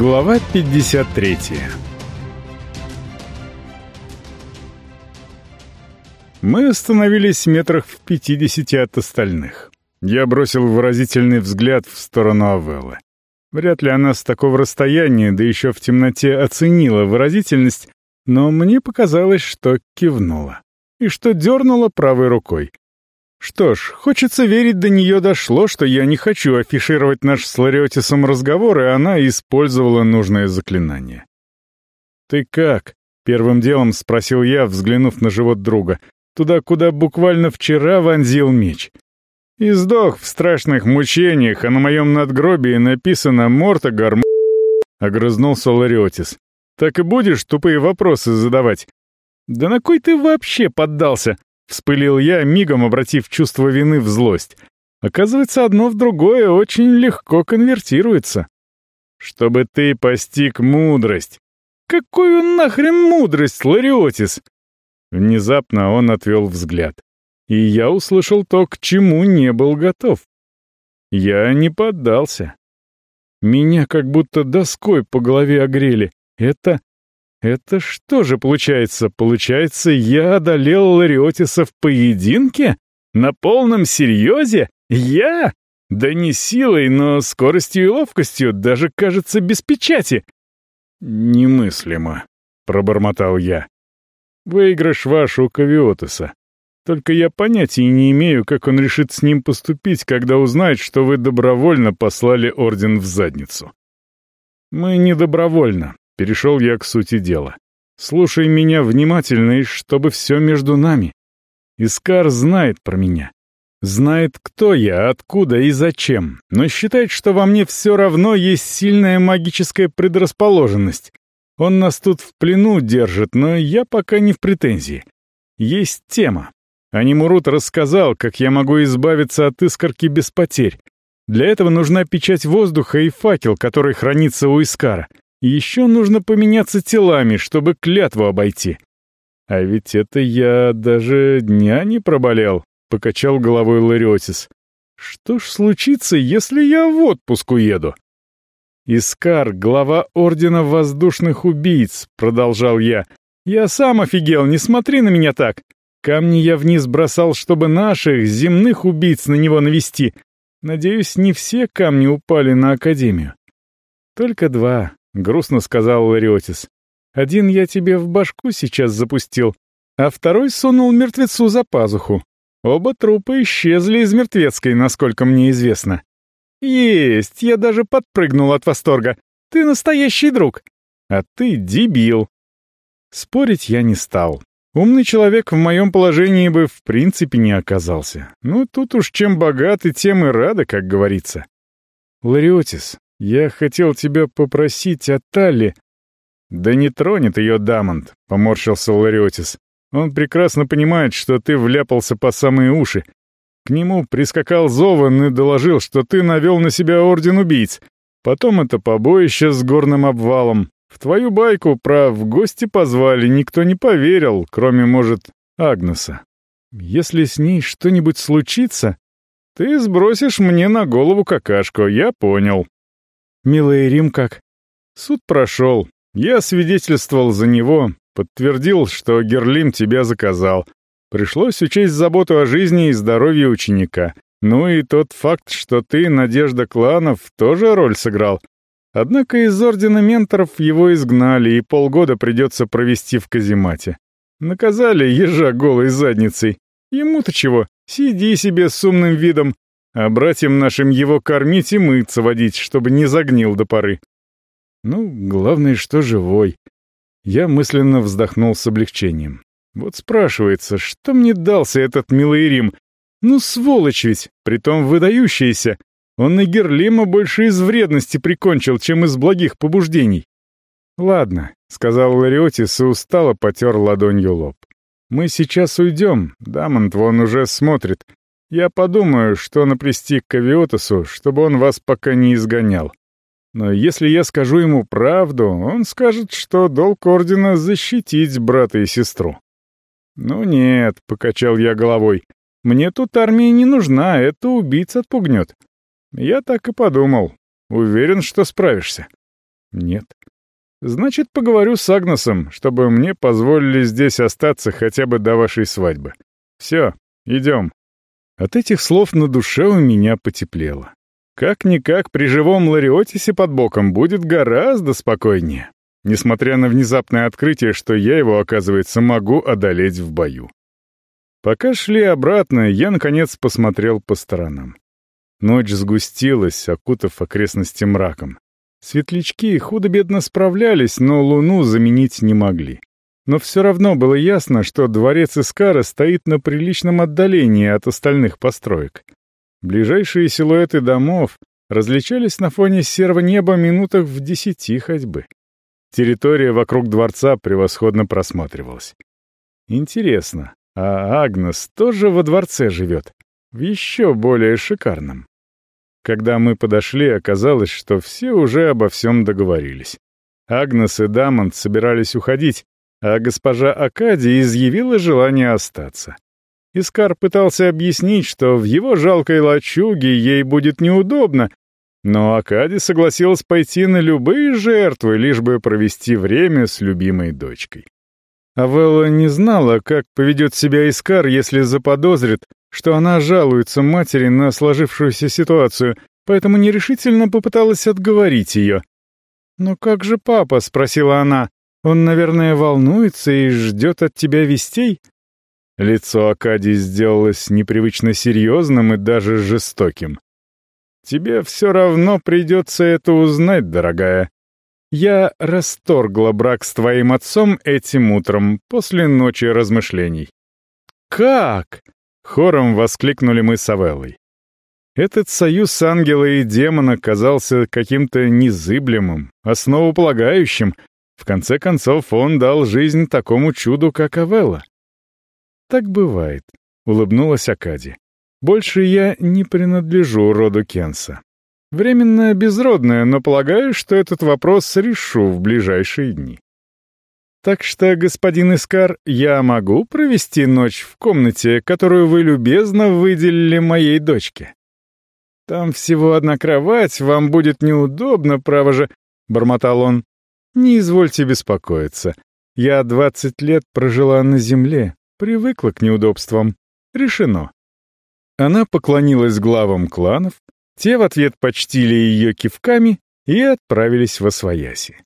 Глава 53 Мы остановились метрах в пятидесяти от остальных. Я бросил выразительный взгляд в сторону Авеллы. Вряд ли она с такого расстояния, да еще в темноте, оценила выразительность, но мне показалось, что кивнула. И что дернула правой рукой. Что ж, хочется верить, до нее дошло, что я не хочу афишировать наш с Лариотисом разговор, и она использовала нужное заклинание. «Ты как?» — первым делом спросил я, взглянув на живот друга. Туда, куда буквально вчера вонзил меч. И сдох в страшных мучениях, а на моем надгробии написано «Мортогар», — огрызнулся Лариотис. «Так и будешь тупые вопросы задавать?» «Да на кой ты вообще поддался?» Вспылил я, мигом обратив чувство вины в злость. Оказывается, одно в другое очень легко конвертируется. Чтобы ты постиг мудрость. Какую нахрен мудрость, Лариотис? Внезапно он отвел взгляд. И я услышал то, к чему не был готов. Я не поддался. Меня как будто доской по голове огрели. Это это что же получается? Получается, я одолел Лариотиса в поединке? На полном серьезе? Я? Да не силой, но скоростью и ловкостью, даже, кажется, без печати. Немыслимо, пробормотал я. Выигрыш ваш у Кавиотеса. Только я понятия не имею, как он решит с ним поступить, когда узнает, что вы добровольно послали орден в задницу. Мы не добровольно, Перешел я к сути дела. Слушай меня внимательно, и чтобы все между нами. Искар знает про меня. Знает, кто я, откуда и зачем, но считает, что во мне все равно есть сильная магическая предрасположенность. Он нас тут в плену держит, но я пока не в претензии. Есть тема. Анимурут рассказал, как я могу избавиться от искорки без потерь. Для этого нужна печать воздуха и факел, который хранится у Искара — еще нужно поменяться телами, чтобы клятву обойти. А ведь это я даже дня не проболел, — покачал головой Лариотис. Что ж случится, если я в отпуск уеду? «Искар, глава Ордена Воздушных Убийц», — продолжал я. «Я сам офигел, не смотри на меня так. Камни я вниз бросал, чтобы наших, земных убийц на него навести. Надеюсь, не все камни упали на Академию. Только два, — грустно сказал Лариотис. «Один я тебе в башку сейчас запустил, а второй сунул мертвецу за пазуху. Оба трупа исчезли из мертвецкой, насколько мне известно. Есть, я даже подпрыгнул от восторга. Ты настоящий друг. А ты дебил». Спорить я не стал. Умный человек в моем положении бы в принципе не оказался. Ну, тут уж чем богаты, тем и рады, как говорится. Лариотис, «Я хотел тебя попросить о Талли». «Да не тронет ее Дамонт», — поморщился Лариотис. «Он прекрасно понимает, что ты вляпался по самые уши. К нему прискакал Зован и доложил, что ты навел на себя орден убийц. Потом это побоище с горным обвалом. В твою байку про «в гости позвали» никто не поверил, кроме, может, Агнеса. Если с ней что-нибудь случится, ты сбросишь мне на голову какашку, я понял. Милый Рим как? Суд прошел. Я свидетельствовал за него, подтвердил, что Герлим тебя заказал. Пришлось учесть заботу о жизни и здоровье ученика. Ну и тот факт, что ты, надежда кланов, тоже роль сыграл. Однако из Ордена Менторов его изгнали, и полгода придется провести в каземате. Наказали ежа голой задницей. Ему-то чего? Сиди себе с умным видом, а братьям нашим его кормить и мыться водить, чтобы не загнил до поры. Ну, главное, что живой. Я мысленно вздохнул с облегчением. Вот спрашивается, что мне дался этот милый Рим? Ну, сволочь ведь, притом выдающийся. Он и Герлима больше из вредности прикончил, чем из благих побуждений. «Ладно», — сказал Лариотис и устало потер ладонью лоб. «Мы сейчас уйдем, Дамонт вон уже смотрит. Я подумаю, что наплести к Кавиотасу, чтобы он вас пока не изгонял. Но если я скажу ему правду, он скажет, что долг Ордена — защитить брата и сестру. «Ну нет», — покачал я головой, — «мне тут армия не нужна, это убийца отпугнет». Я так и подумал. Уверен, что справишься. Нет. Значит, поговорю с Агнесом, чтобы мне позволили здесь остаться хотя бы до вашей свадьбы. Все, идем. От этих слов на душе у меня потеплело. Как-никак при живом Лариотисе под боком будет гораздо спокойнее, несмотря на внезапное открытие, что я его, оказывается, могу одолеть в бою. Пока шли обратно, я, наконец, посмотрел по сторонам. Ночь сгустилась, окутав окрестности мраком. Светлячки худо-бедно справлялись, но луну заменить не могли. Но все равно было ясно, что дворец Искара стоит на приличном отдалении от остальных построек. Ближайшие силуэты домов различались на фоне серого неба минутах в десяти ходьбы. Территория вокруг дворца превосходно просматривалась. Интересно, а Агнес тоже во дворце живет? В еще более шикарном. Когда мы подошли, оказалось, что все уже обо всем договорились. Агнес и Дамонт собирались уходить, а госпожа Акади изъявила желание остаться. Искар пытался объяснить, что в его жалкой лачуге ей будет неудобно, но Акади согласилась пойти на любые жертвы, лишь бы провести время с любимой дочкой. Авелла не знала, как поведет себя Искар, если заподозрит, что она жалуется матери на сложившуюся ситуацию, поэтому нерешительно попыталась отговорить ее. «Но как же папа?» — спросила она. «Он, наверное, волнуется и ждет от тебя вестей?» Лицо Акадии сделалось непривычно серьезным и даже жестоким. «Тебе все равно придется это узнать, дорогая. Я расторгла брак с твоим отцом этим утром, после ночи размышлений». «Как?» Хором воскликнули мы с Авеллой. Этот союз ангела и демона казался каким-то незыблемым, основополагающим. В конце концов, он дал жизнь такому чуду, как Авелла. «Так бывает», — улыбнулась Акади. «Больше я не принадлежу роду Кенса. Временно безродная, но полагаю, что этот вопрос решу в ближайшие дни». Так что, господин Искар, я могу провести ночь в комнате, которую вы любезно выделили моей дочке? Там всего одна кровать, вам будет неудобно, право же, — бормотал он. Не извольте беспокоиться. Я двадцать лет прожила на земле, привыкла к неудобствам. Решено. Она поклонилась главам кланов, те в ответ почтили ее кивками и отправились во свояси.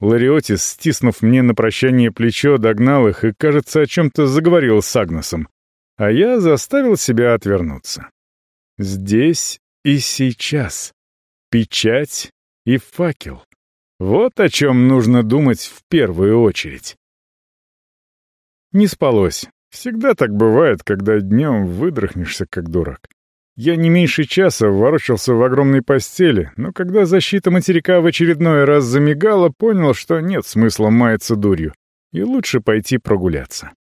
Лариотис, стиснув мне на прощание плечо, догнал их и, кажется, о чем-то заговорил с Агносом, а я заставил себя отвернуться. Здесь и сейчас. Печать и факел. Вот о чем нужно думать в первую очередь. Не спалось. Всегда так бывает, когда днем выдрахнешься, как дурак. Я не меньше часа ворочался в огромной постели, но когда защита материка в очередной раз замигала, понял, что нет смысла маяться дурью, и лучше пойти прогуляться.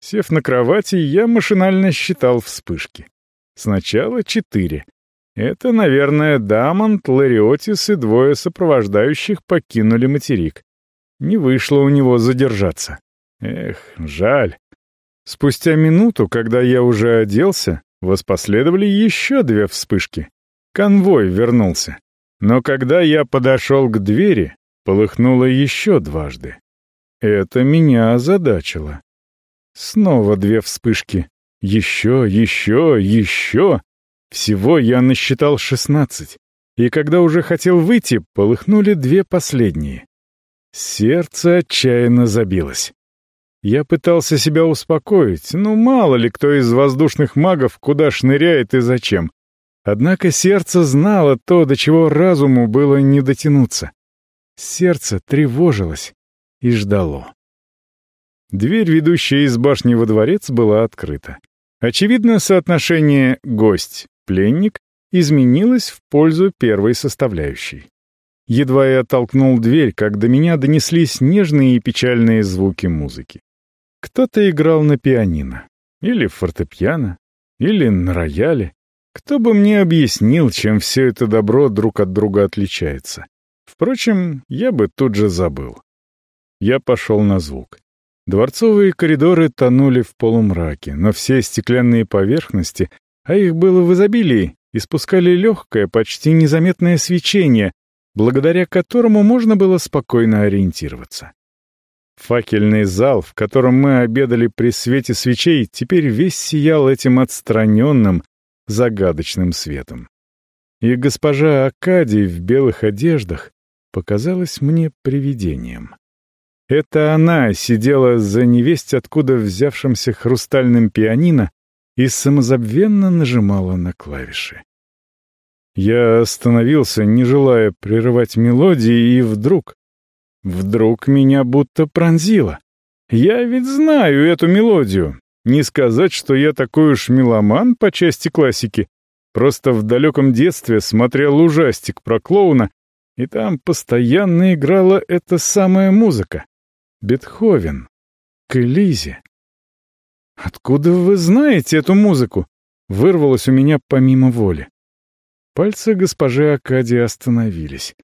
Сев на кровати, я машинально считал вспышки. Сначала четыре. Это, наверное, Дамонт, Лариотис и двое сопровождающих покинули материк. Не вышло у него задержаться. Эх, жаль. Спустя минуту, когда я уже оделся, Воспоследовали еще две вспышки. Конвой вернулся. Но когда я подошел к двери, полыхнуло еще дважды. Это меня озадачило. Снова две вспышки. Еще, еще, еще. Всего я насчитал шестнадцать. И когда уже хотел выйти, полыхнули две последние. Сердце отчаянно забилось. Я пытался себя успокоить, ну мало ли кто из воздушных магов куда шныряет и зачем. Однако сердце знало то, до чего разуму было не дотянуться. Сердце тревожилось и ждало. Дверь, ведущая из башни во дворец, была открыта. Очевидно, соотношение «гость-пленник» изменилось в пользу первой составляющей. Едва я оттолкнул дверь, как до меня донеслись нежные и печальные звуки музыки. Кто-то играл на пианино, или фортепиано, или на рояле. Кто бы мне объяснил, чем все это добро друг от друга отличается? Впрочем, я бы тут же забыл. Я пошел на звук. Дворцовые коридоры тонули в полумраке, но все стеклянные поверхности, а их было в изобилии, испускали легкое, почти незаметное свечение, благодаря которому можно было спокойно ориентироваться. Факельный зал, в котором мы обедали при свете свечей, теперь весь сиял этим отстраненным, загадочным светом. И госпожа Акадий в белых одеждах показалась мне привидением. Это она сидела за невесть откуда взявшимся хрустальным пианино и самозабвенно нажимала на клавиши. Я остановился, не желая прерывать мелодии, и вдруг... Вдруг меня будто пронзило. Я ведь знаю эту мелодию. Не сказать, что я такой уж меломан по части классики. Просто в далеком детстве смотрел ужастик про клоуна, и там постоянно играла эта самая музыка. Бетховен. К Элизе. «Откуда вы знаете эту музыку?» Вырвалось у меня помимо воли. Пальцы госпожи Акадии остановились.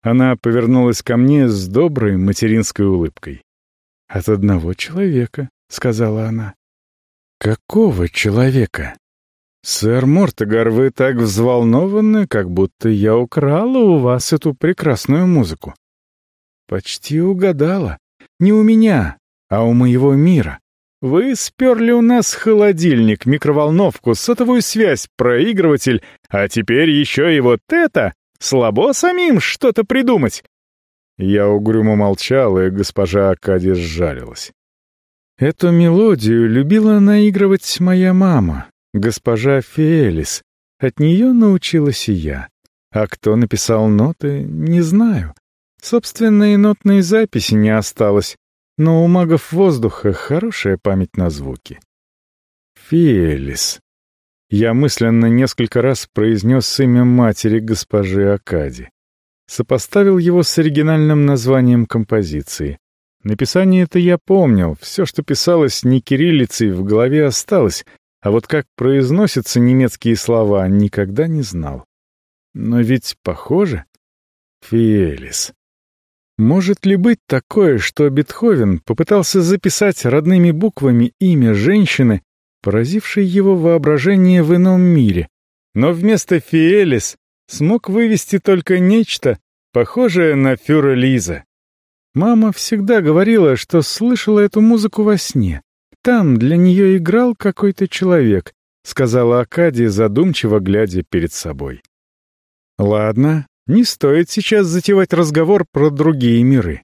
Она повернулась ко мне с доброй материнской улыбкой. «От одного человека», — сказала она. «Какого человека?» «Сэр Мортогар, вы так взволнованы, как будто я украла у вас эту прекрасную музыку». «Почти угадала. Не у меня, а у моего мира. Вы сперли у нас холодильник, микроволновку, сотовую связь, проигрыватель, а теперь еще и вот это. Слабо самим что-то придумать. Я угрюмо молчал, и госпожа Акади сжалилась. Эту мелодию любила наигрывать моя мама, госпожа Фиэлис. От нее научилась и я. А кто написал ноты, не знаю. Собственной нотной записи не осталось, но у магов воздуха хорошая память на звуки. Фиэлис. Я мысленно несколько раз произнес имя матери госпожи Акади. Сопоставил его с оригинальным названием композиции. Написание это я помнил, все, что писалось не кириллицей, в голове осталось, а вот как произносятся немецкие слова, никогда не знал. Но ведь похоже. Фиэлис. Может ли быть такое, что Бетховен попытался записать родными буквами имя женщины, поразившей его воображение в ином мире, но вместо Фиэлис смог вывести только нечто, похожее на Фюра Лиза? Мама всегда говорила, что слышала эту музыку во сне. Там для нее играл какой-то человек, сказала Акадия, задумчиво глядя перед собой. Ладно, не стоит сейчас затевать разговор про другие миры.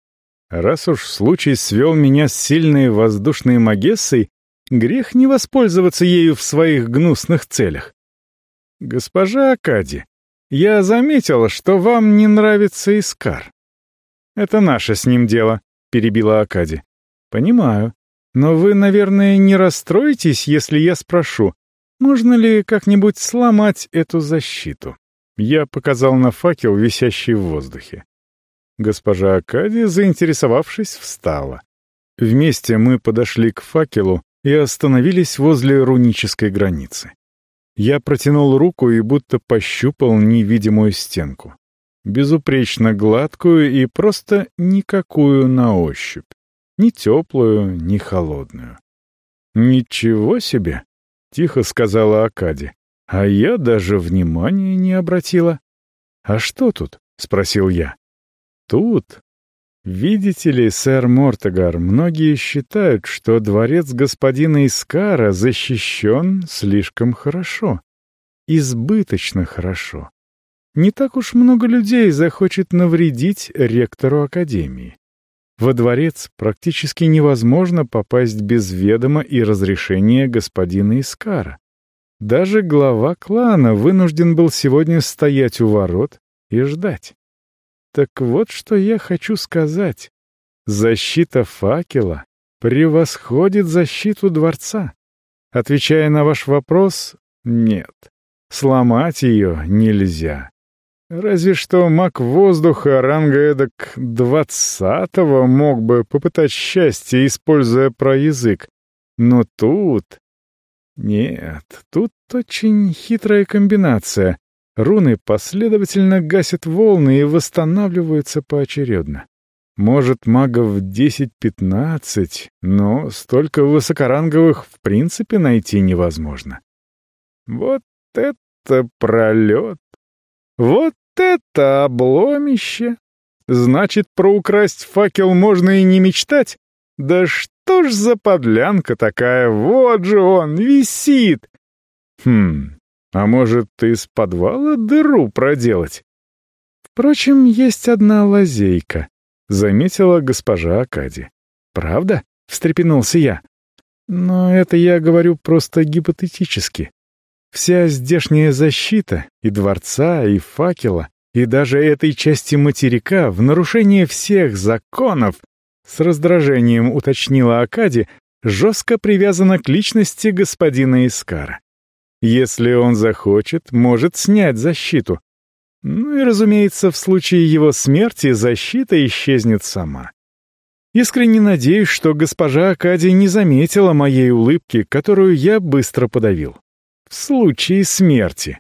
Раз уж случай свел меня с сильной воздушной магессой, грех не воспользоваться ею в своих гнусных целях. Госпожа Акади, я заметил, что вам не нравится Искар. Это наше с ним дело, перебила Акади. Понимаю. Но вы, наверное, не расстроитесь, если я спрошу, можно ли как-нибудь сломать эту защиту? Я показал на факел, висящий в воздухе. Госпожа Акадия, заинтересовавшись, встала. Вместе мы подошли к факелу и остановились возле рунической границы. Я протянул руку и будто пощупал невидимую стенку. Безупречно гладкую и просто никакую на ощупь. Ни теплую, ни холодную. «Ничего себе!» — тихо сказала Акади. А я даже внимания не обратила. «А что тут?» — спросил я. «Тут. Видите ли, сэр Мортогар, многие считают, что дворец господина Искара защищен слишком хорошо. Избыточно хорошо. Не так уж много людей захочет навредить ректору Академии. Во дворец практически невозможно попасть без ведома и разрешения господина Искара. Даже глава клана вынужден был сегодня стоять у ворот и ждать. Так вот, что я хочу сказать. Защита факела превосходит защиту дворца. Отвечая на ваш вопрос, нет. Сломать ее нельзя. Разве что маг воздуха ранга эдак двадцатого мог бы попытать счастье, используя проязык. Но тут нет, тут очень хитрая комбинация. Руны последовательно гасят волны и восстанавливаются поочередно. Может, магов 10-15, но столько высокоранговых в принципе найти невозможно. Вот это пролет! Вот это обломище! Значит, про украсть факел можно и не мечтать? Да что ж за подлянка такая? Вот же он, висит! Хм, а может, из подвала дыру проделать? Впрочем, есть одна лазейка, — заметила госпожа Акади. «Правда?» — встрепенулся я. «Но это я говорю просто гипотетически. Вся здешняя защита, и дворца, и факела, и даже этой части материка в нарушение всех законов, с раздражением уточнила Акади, жестко привязана к личности господина Искара. Если он захочет, может снять защиту. Ну и, разумеется, в случае его смерти защита исчезнет сама. Искренне надеюсь, что госпожа Акади не заметила моей улыбки, которую я быстро подавил. В случае смерти.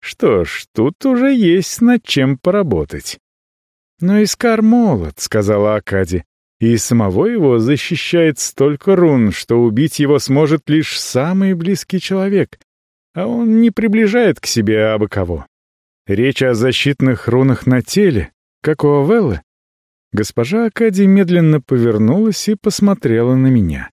Что ж, тут уже есть над чем поработать. «Но Искар молод», — сказала Акади, «и самого его защищает столько рун, что убить его сможет лишь самый близкий человек, а он не приближает к себе абы кого. Речь о защитных рунах на теле, как у Авеллы?» Госпожа Акади медленно повернулась и посмотрела на меня.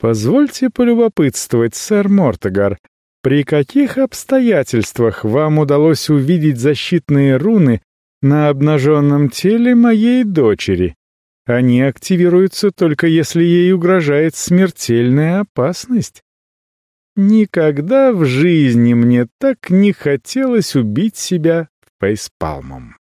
«Позвольте полюбопытствовать, сэр Мортогар, при каких обстоятельствах вам удалось увидеть защитные руны на обнаженном теле моей дочери? Они активируются только если ей угрожает смертельная опасность. Никогда в жизни мне так не хотелось убить себя фейспалмом.